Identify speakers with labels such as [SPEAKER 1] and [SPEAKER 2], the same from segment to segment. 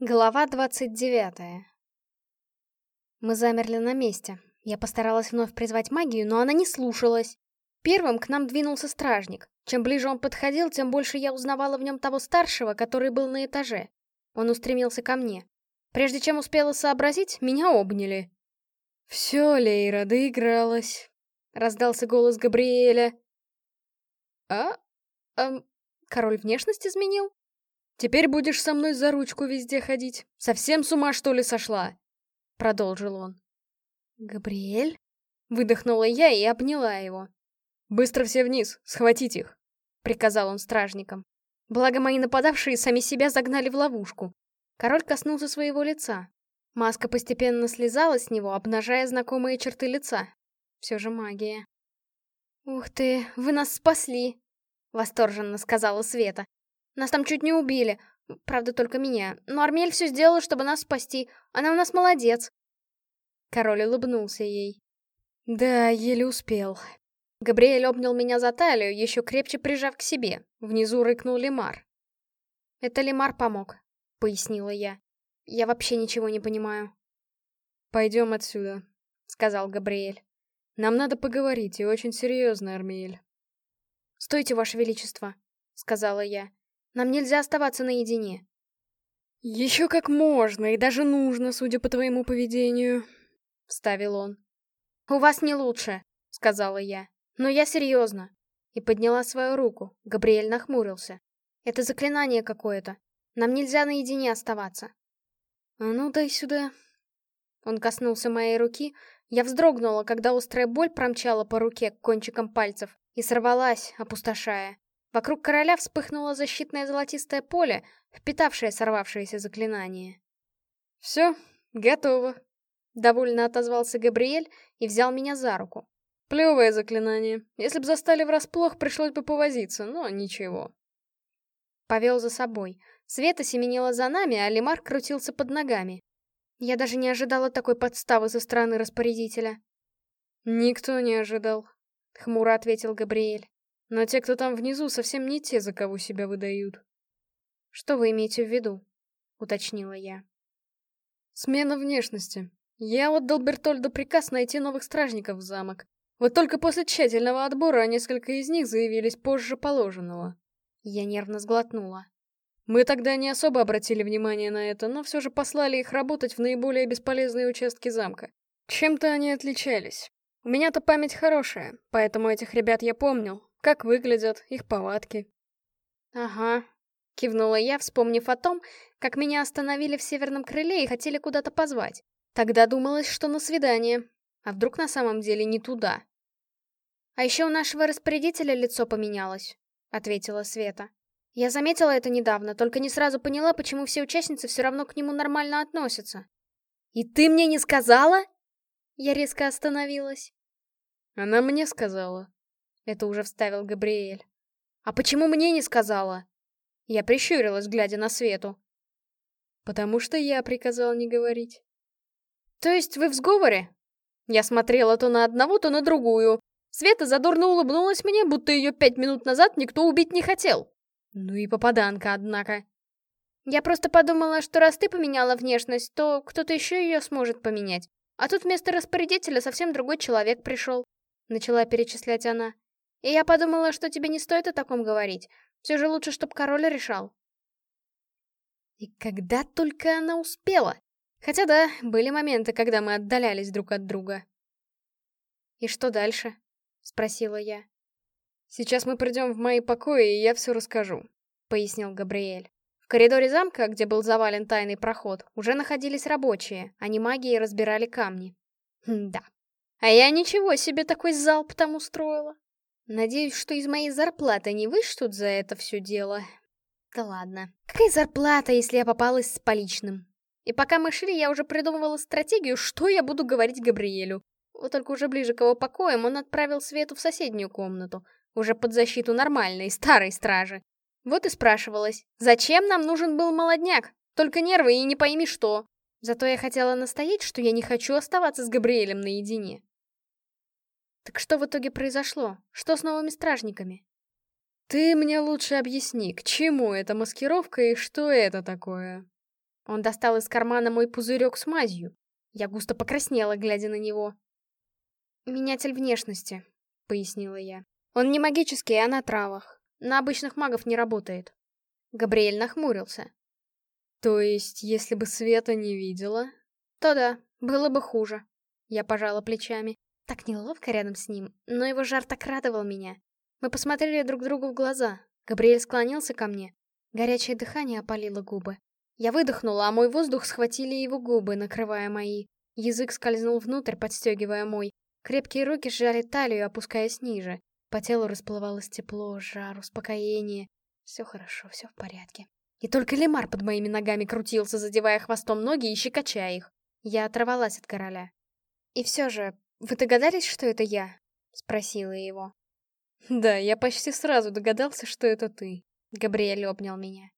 [SPEAKER 1] Глава двадцать девятая. Мы замерли на месте. Я постаралась вновь призвать магию, но она не слушалась. Первым к нам двинулся стражник. Чем ближе он подходил, тем больше я узнавала в нем того старшего, который был на этаже. Он устремился ко мне. Прежде чем успела сообразить, меня обняли.
[SPEAKER 2] «Все, Лейра, доигралась», — раздался голос Габриэля.
[SPEAKER 1] «А? Эм, король внешность изменил?»
[SPEAKER 2] Теперь будешь со мной за ручку везде ходить. Совсем с ума, что ли, сошла?» Продолжил он.
[SPEAKER 1] «Габриэль?» Выдохнула я и обняла его.
[SPEAKER 2] «Быстро все вниз, схватить их!»
[SPEAKER 1] Приказал он стражникам. Благо мои нападавшие сами себя загнали в ловушку. Король коснулся своего лица. Маска постепенно слезала с него, обнажая знакомые черты лица. Все же магия. «Ух ты, вы нас спасли!» — восторженно сказала Света. Нас там чуть не убили. Правда, только меня. Но Армель все сделала, чтобы нас спасти. Она у нас молодец. Король улыбнулся ей.
[SPEAKER 2] Да, еле успел.
[SPEAKER 1] Габриэль обнял меня за талию, еще крепче прижав к себе. Внизу рыкнул Лемар. «Это Лемар помог», — пояснила я. «Я вообще ничего не понимаю».
[SPEAKER 2] «Пойдем отсюда», — сказал Габриэль. «Нам надо поговорить, и очень серьезно, Армиэль».
[SPEAKER 1] «Стойте, Ваше Величество», — сказала я. Нам нельзя оставаться наедине.
[SPEAKER 2] Еще как можно, и даже нужно, судя по твоему поведению, — вставил он.
[SPEAKER 1] У вас не лучше, — сказала я. Но я серьезно. И подняла свою руку. Габриэль нахмурился. Это заклинание какое-то. Нам нельзя наедине оставаться.
[SPEAKER 2] А ну, дай сюда.
[SPEAKER 1] Он коснулся моей руки. Я вздрогнула, когда острая боль промчала по руке кончиком пальцев и сорвалась, опустошая. Вокруг короля вспыхнуло защитное золотистое поле, впитавшее сорвавшееся заклинание.
[SPEAKER 2] «Все, готово», — довольно отозвался Габриэль и взял меня за руку. «Плевое заклинание. Если б застали врасплох, пришлось бы повозиться, но ничего».
[SPEAKER 1] Повел за собой. Света семенила за нами, а Лемар крутился под ногами. Я даже не ожидала такой подставы со стороны распорядителя.
[SPEAKER 2] «Никто не ожидал», — хмуро ответил Габриэль. Но те, кто там внизу, совсем не те, за кого себя выдают.
[SPEAKER 1] Что вы имеете в виду? Уточнила я.
[SPEAKER 2] Смена внешности. Я отдал Бертольду приказ найти новых стражников в замок. Вот только после тщательного отбора несколько из них заявились позже положенного.
[SPEAKER 1] Я нервно сглотнула.
[SPEAKER 2] Мы тогда не особо обратили внимание на это, но все же послали их работать в наиболее бесполезные участки замка. Чем-то они отличались. У меня-то память хорошая, поэтому этих ребят я помнил, как выглядят, их повадки.
[SPEAKER 1] Ага, кивнула я, вспомнив о том, как меня остановили в северном крыле и хотели куда-то позвать. Тогда думалось, что на свидание. А вдруг на самом деле не туда? А еще у нашего распорядителя лицо поменялось, ответила Света. Я заметила это недавно, только не сразу поняла, почему все участницы все равно к нему нормально относятся. «И ты мне не сказала?» Я резко остановилась.
[SPEAKER 2] Она мне сказала.
[SPEAKER 1] Это уже вставил Габриэль. «А почему мне не сказала?» Я прищурилась, глядя на Свету.
[SPEAKER 2] «Потому что я приказал не говорить».
[SPEAKER 1] «То есть вы в сговоре?» Я смотрела то на одного, то на другую. Света задорно улыбнулась мне, будто ее пять минут назад никто убить не хотел. Ну и попаданка, однако. Я просто подумала, что раз ты поменяла внешность, то кто-то еще ее сможет поменять. А тут вместо распорядителя совсем другой человек пришел. Начала перечислять она. И я подумала, что тебе не стоит о таком говорить. Все же лучше, чтоб король решал. И когда только она успела. Хотя да, были моменты, когда мы отдалялись друг от друга. «И что дальше?» — спросила я.
[SPEAKER 2] «Сейчас мы придем в мои покои, и я все расскажу», — пояснил Габриэль.
[SPEAKER 1] В коридоре замка, где был завален тайный проход, уже находились рабочие, они магией разбирали камни. М да. А я ничего себе такой залп там устроила. Надеюсь, что из моей зарплаты не вышлют за это все дело. Да ладно. Какая зарплата, если я попалась с поличным? И пока мы шли, я уже придумывала стратегию, что я буду говорить Габриэлю. Вот только уже ближе к его покоям он отправил Свету в соседнюю комнату, уже под защиту нормальной, старой стражи. Вот и спрашивалась, зачем нам нужен был молодняк? Только нервы и не пойми что. Зато я хотела настоять, что я не хочу оставаться с Габриэлем наедине. Так что в итоге произошло? Что с новыми стражниками?
[SPEAKER 2] Ты мне лучше объясни, к чему эта маскировка и что это такое?
[SPEAKER 1] Он достал из кармана мой пузырек с мазью. Я густо покраснела, глядя на него. «Менятель внешности», — пояснила я. «Он не магический, а на травах. На обычных магов не работает». Габриэль нахмурился.
[SPEAKER 2] «То есть, если бы Света не видела?»
[SPEAKER 1] «То да, было бы хуже». Я пожала плечами. Так неловко рядом с ним, но его жар так радовал меня. Мы посмотрели друг другу в глаза. Габриэль склонился ко мне. Горячее дыхание опалило губы. Я выдохнула, а мой воздух схватили его губы, накрывая мои. Язык скользнул внутрь, подстегивая мой. Крепкие руки сжали талию, опускаясь ниже. По телу расплывалось тепло, жар, успокоение. Все хорошо, все в порядке. И только лемар под моими ногами крутился, задевая хвостом ноги и щекоча их. Я оторвалась от короля. «И все же, вы догадались, что это я?» — спросила его.
[SPEAKER 2] «Да, я почти сразу догадался, что это ты», — Габриэль обнял меня.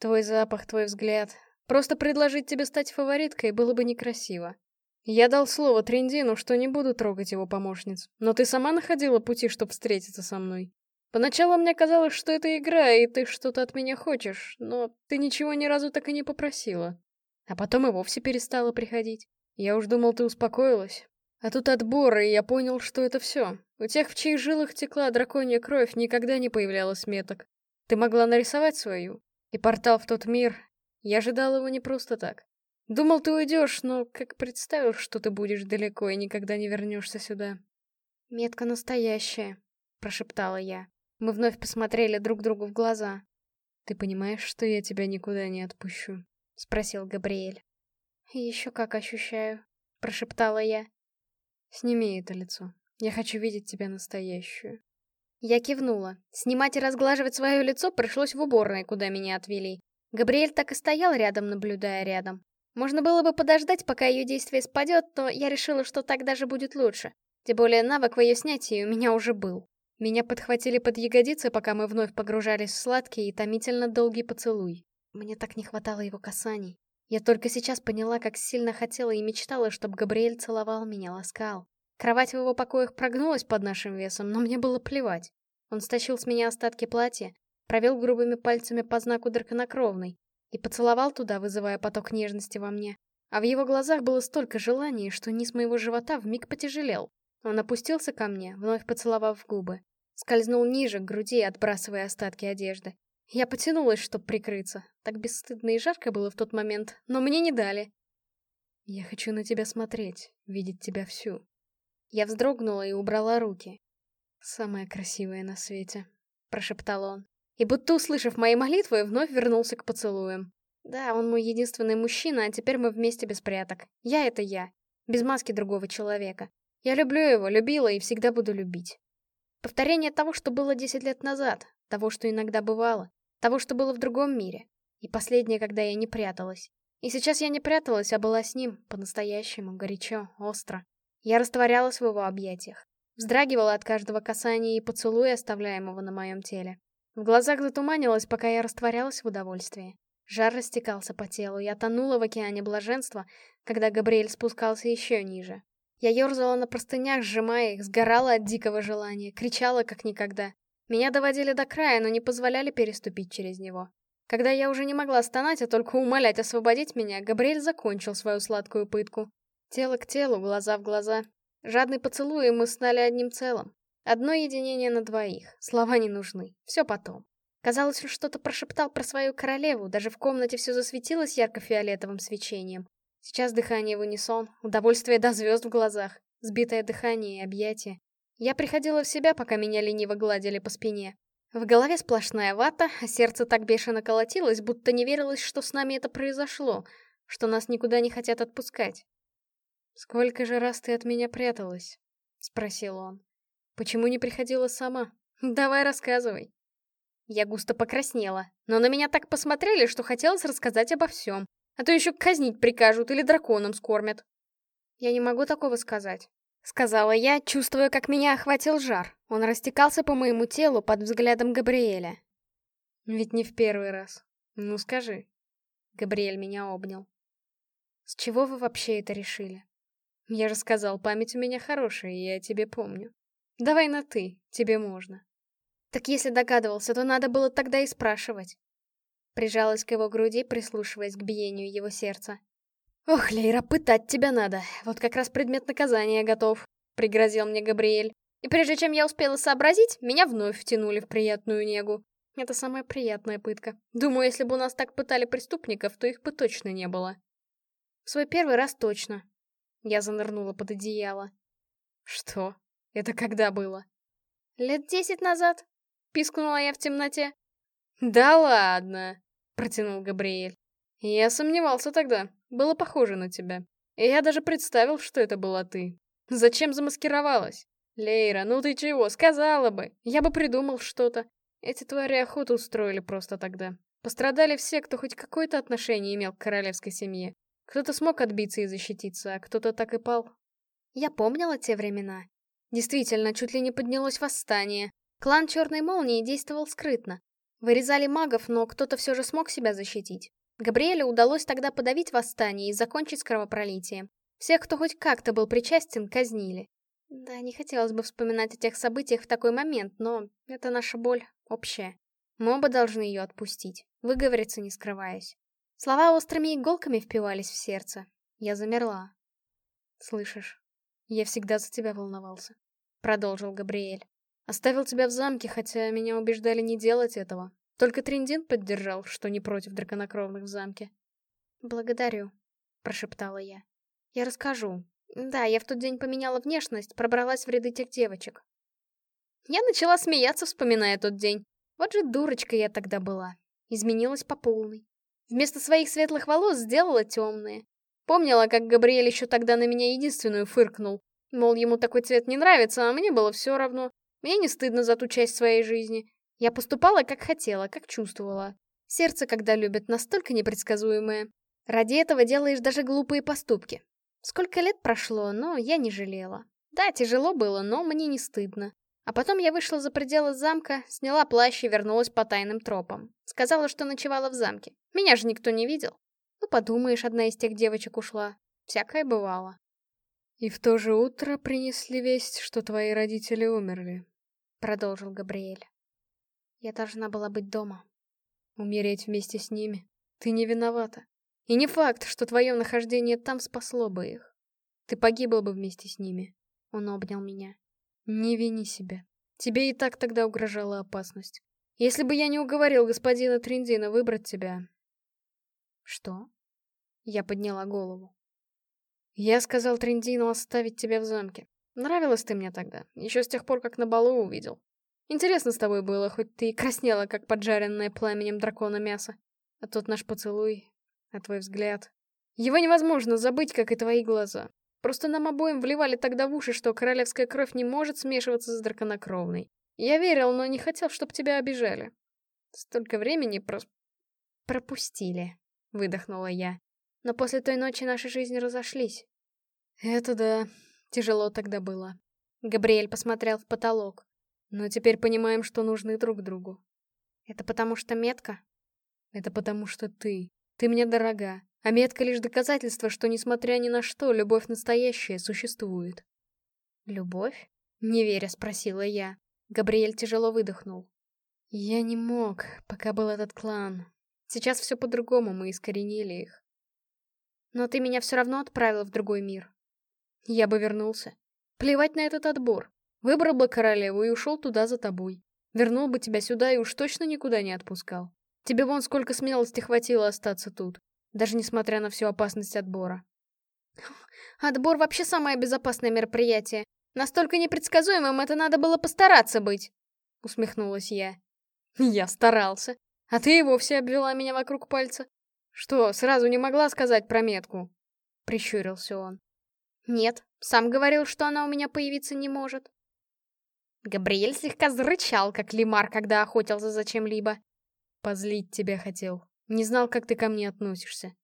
[SPEAKER 2] Твой запах, твой взгляд. Просто предложить тебе стать фавориткой было бы некрасиво. Я дал слово Трендину, что не буду трогать его помощниц, но ты сама находила пути, чтобы встретиться со мной. Поначалу мне казалось, что это игра, и ты что-то от меня хочешь, но ты ничего ни разу так и не попросила. А потом и вовсе перестала приходить. Я уж думал, ты успокоилась. А тут отбор, и я понял, что это все. У тех, в чьих жилах текла драконья кровь, никогда не появлялось меток. Ты могла нарисовать свою, и портал в тот мир, я ожидал его не просто так. Думал, ты уйдешь, но как представил, что ты будешь далеко и никогда не вернешься сюда.
[SPEAKER 1] Метка настоящая, прошептала я. Мы вновь посмотрели друг другу в глаза.
[SPEAKER 2] Ты понимаешь, что я тебя никуда не отпущу?
[SPEAKER 1] Спросил Габриэль. Еще как ощущаю, прошептала я.
[SPEAKER 2] Сними это лицо. Я хочу видеть тебя настоящую.
[SPEAKER 1] Я кивнула. Снимать и разглаживать свое лицо пришлось в уборной, куда меня отвели. Габриэль так и стоял рядом, наблюдая рядом. Можно было бы подождать, пока ее действие спадет, но я решила, что так даже будет лучше. Тем более навык в ее снятии у меня уже был. Меня подхватили под ягодицы, пока мы вновь погружались в сладкий и томительно долгий поцелуй. Мне так не хватало его касаний. Я только сейчас поняла, как сильно хотела и мечтала, чтобы Габриэль целовал меня, ласкал. Кровать в его покоях прогнулась под нашим весом, но мне было плевать. Он стащил с меня остатки платья, провел грубыми пальцами по знаку драконокровной и поцеловал туда, вызывая поток нежности во мне. А в его глазах было столько желания, что низ моего живота вмиг потяжелел. Он опустился ко мне, вновь поцеловав губы. Скользнул ниже, к груди, отбрасывая остатки одежды. Я потянулась, чтобы прикрыться. Так бесстыдно и жарко было в тот момент, но мне не дали.
[SPEAKER 2] «Я хочу на тебя смотреть, видеть тебя всю»,
[SPEAKER 1] я вздрогнула и убрала руки.
[SPEAKER 2] «Самая красивая на свете», — прошептал он.
[SPEAKER 1] И будто услышав мои молитвы, вновь вернулся к поцелуям. Да, он мой единственный мужчина, а теперь мы вместе без пряток. Я — это я. Без маски другого человека. Я люблю его, любила и всегда буду любить. Повторение того, что было 10 лет назад, того, что иногда бывало, того, что было в другом мире. И последнее, когда я не пряталась. И сейчас я не пряталась, а была с ним, по-настоящему, горячо, остро. Я растворялась в его объятиях. Вздрагивала от каждого касания и поцелуя, оставляемого на моем теле. В глазах затуманилось, пока я растворялась в удовольствии. Жар растекался по телу, я тонула в океане блаженства, когда Габриэль спускался еще ниже. Я ерзала на простынях, сжимая их, сгорала от дикого желания, кричала как никогда. Меня доводили до края, но не позволяли переступить через него. Когда я уже не могла стонать, а только умолять освободить меня, Габриэль закончил свою сладкую пытку. Тело к телу, глаза в глаза. Жадный поцелуй, и мы стали одним целым. Одно единение на двоих. Слова не нужны. Все потом. Казалось, он что-то прошептал про свою королеву, даже в комнате все засветилось ярко-фиолетовым свечением. Сейчас дыхание в унисон, удовольствие до звезд в глазах, сбитое дыхание и объятие. Я приходила в себя, пока меня лениво гладили по спине. В голове сплошная вата, а сердце так бешено колотилось, будто не верилось, что с нами это произошло, что нас никуда не хотят отпускать.
[SPEAKER 2] «Сколько же раз ты от меня пряталась?» — спросил он. «Почему не приходила сама? Давай рассказывай».
[SPEAKER 1] Я густо покраснела, но на меня так посмотрели, что хотелось рассказать обо всем. А то еще казнить прикажут или драконом скормят. «Я не могу такого сказать», — сказала я, чувствуя, как меня охватил жар. Он растекался по моему телу под взглядом Габриэля.
[SPEAKER 2] «Ведь не в первый раз. Ну скажи». Габриэль меня обнял.
[SPEAKER 1] «С чего вы вообще это решили?»
[SPEAKER 2] Я же сказал, память у меня хорошая, и я тебе помню. Давай на «ты», тебе можно.
[SPEAKER 1] Так если догадывался, то надо было тогда и спрашивать. Прижалась к его груди, прислушиваясь к биению его сердца.
[SPEAKER 2] «Ох, Лейра, пытать тебя надо. Вот как раз предмет наказания готов», — пригрозил мне Габриэль. И прежде чем я успела сообразить, меня вновь втянули в приятную негу. Это самая приятная пытка. Думаю, если бы у нас так пытали преступников, то их бы точно не было.
[SPEAKER 1] В свой первый раз точно. Я занырнула под одеяло.
[SPEAKER 2] Что? Это когда было?
[SPEAKER 1] Лет десять назад. Пискнула я в темноте.
[SPEAKER 2] Да ладно, протянул Габриэль. Я сомневался тогда. Было похоже на тебя. И я даже представил, что это была ты. Зачем замаскировалась? Лейра, ну ты чего, сказала бы. Я бы придумал что-то. Эти твари охоту устроили просто тогда. Пострадали все, кто хоть какое-то отношение имел к королевской семье. Кто-то смог отбиться и защититься, а кто-то так и пал.
[SPEAKER 1] Я помнила те времена. Действительно, чуть ли не поднялось восстание. Клан Черной Молнии действовал скрытно. Вырезали магов, но кто-то все же смог себя защитить. Габриэле удалось тогда подавить восстание и закончить с кровопролитием. Всех, кто хоть как-то был причастен, казнили. Да, не хотелось бы вспоминать о тех событиях в такой момент, но это наша боль общая. Мы оба должны ее отпустить, выговориться не скрываясь. Слова острыми иголками впивались в сердце. Я замерла.
[SPEAKER 2] «Слышишь, я всегда за тебя волновался», — продолжил Габриэль. «Оставил тебя в замке, хотя меня убеждали не делать этого. Только Триндин поддержал, что не против драконокровных в замке».
[SPEAKER 1] «Благодарю», — прошептала я. «Я расскажу, да, я в тот день поменяла внешность, пробралась в ряды тех девочек. Я начала смеяться, вспоминая тот день. Вот же дурочка я тогда была. Изменилась по полной. Вместо своих светлых волос сделала темные. Помнила, как Габриэль еще тогда на меня единственную фыркнул. Мол, ему такой цвет не нравится, а мне было все равно. Мне не стыдно за ту часть своей жизни. Я поступала, как хотела, как чувствовала. Сердце, когда любят, настолько непредсказуемое. Ради этого делаешь даже глупые поступки. Сколько лет прошло, но я не жалела. Да, тяжело было, но мне не стыдно. А потом я вышла за пределы замка, сняла плащ и вернулась по тайным тропам. Сказала, что ночевала в замке. Меня же никто не видел. Ну, подумаешь, одна из тех девочек ушла. Всякое бывало.
[SPEAKER 2] «И в то же утро принесли весть, что твои родители умерли», — продолжил Габриэль.
[SPEAKER 1] «Я должна была быть дома».
[SPEAKER 2] «Умереть вместе с ними? Ты не виновата. И не факт, что твое нахождение там спасло бы их. Ты погибла бы вместе с ними.
[SPEAKER 1] Он обнял меня.
[SPEAKER 2] Не вини себя. Тебе и так тогда угрожала опасность. Если бы я не уговорил господина Триндина выбрать тебя...
[SPEAKER 1] Что?
[SPEAKER 2] Я подняла голову. Я сказал Триндину оставить тебя в замке. Нравилась ты мне тогда, еще с тех пор, как на балу увидел. Интересно с тобой было, хоть ты и краснела, как поджаренное пламенем дракона мясо. А тот наш поцелуй, а твой взгляд? Его невозможно забыть, как и твои глаза. Просто нам обоим вливали тогда в уши, что королевская кровь не может смешиваться с драконокровной. Я верил, но не хотел, чтобы тебя обижали. Столько времени прос...
[SPEAKER 1] пропустили, выдохнула я. Но после той ночи наши жизни разошлись.
[SPEAKER 2] Это да, тяжело тогда было.
[SPEAKER 1] Габриэль посмотрел в потолок.
[SPEAKER 2] Но теперь понимаем, что нужны друг другу.
[SPEAKER 1] Это потому что метка?
[SPEAKER 2] Это потому что ты. Ты мне дорога, а метка лишь доказательство, что, несмотря ни на что, любовь настоящая существует.
[SPEAKER 1] «Любовь?» — не веря спросила я. Габриэль тяжело выдохнул.
[SPEAKER 2] «Я не мог, пока был этот клан. Сейчас все по-другому, мы искоренили их.
[SPEAKER 1] Но ты меня все равно отправил в другой мир.
[SPEAKER 2] Я бы вернулся. Плевать на этот отбор. Выбрал бы королеву и ушел туда за тобой. Вернул бы тебя сюда и уж точно никуда не отпускал. Тебе вон сколько смелости хватило остаться тут, даже несмотря на всю опасность отбора.
[SPEAKER 1] Отбор вообще самое безопасное мероприятие. Настолько непредсказуемым это надо было постараться быть. Усмехнулась я.
[SPEAKER 2] Я старался. А ты и вовсе обвела меня вокруг пальца. Что, сразу не могла сказать про метку? Прищурился он.
[SPEAKER 1] Нет, сам говорил, что она у меня появиться не может. Габриэль слегка зарычал, как лимар, когда охотился за чем-либо.
[SPEAKER 2] Позлить тебя хотел. Не знал, как ты ко мне относишься.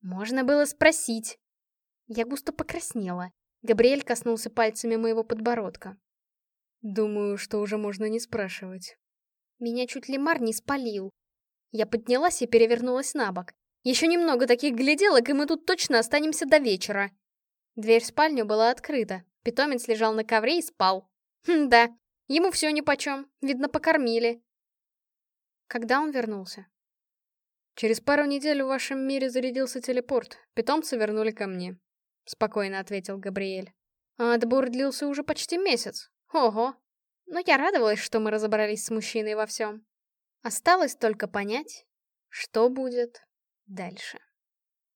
[SPEAKER 1] Можно было спросить. Я густо покраснела. Габриэль коснулся пальцами моего подбородка.
[SPEAKER 2] Думаю, что уже можно не спрашивать.
[SPEAKER 1] Меня чуть Лемар не спалил. Я поднялась и перевернулась на бок. Еще немного таких гляделок, и мы тут точно останемся до вечера. Дверь в спальню была открыта. Питомец лежал на ковре и спал. Хм, да, ему все нипочем. Видно, покормили. Когда он вернулся?
[SPEAKER 2] Через пару недель в вашем мире зарядился телепорт, питомцы вернули ко мне. Спокойно ответил Габриэль.
[SPEAKER 1] А отбор длился уже почти месяц. Ого. Но я радовалась, что мы разобрались с мужчиной во всем. Осталось только понять, что будет дальше.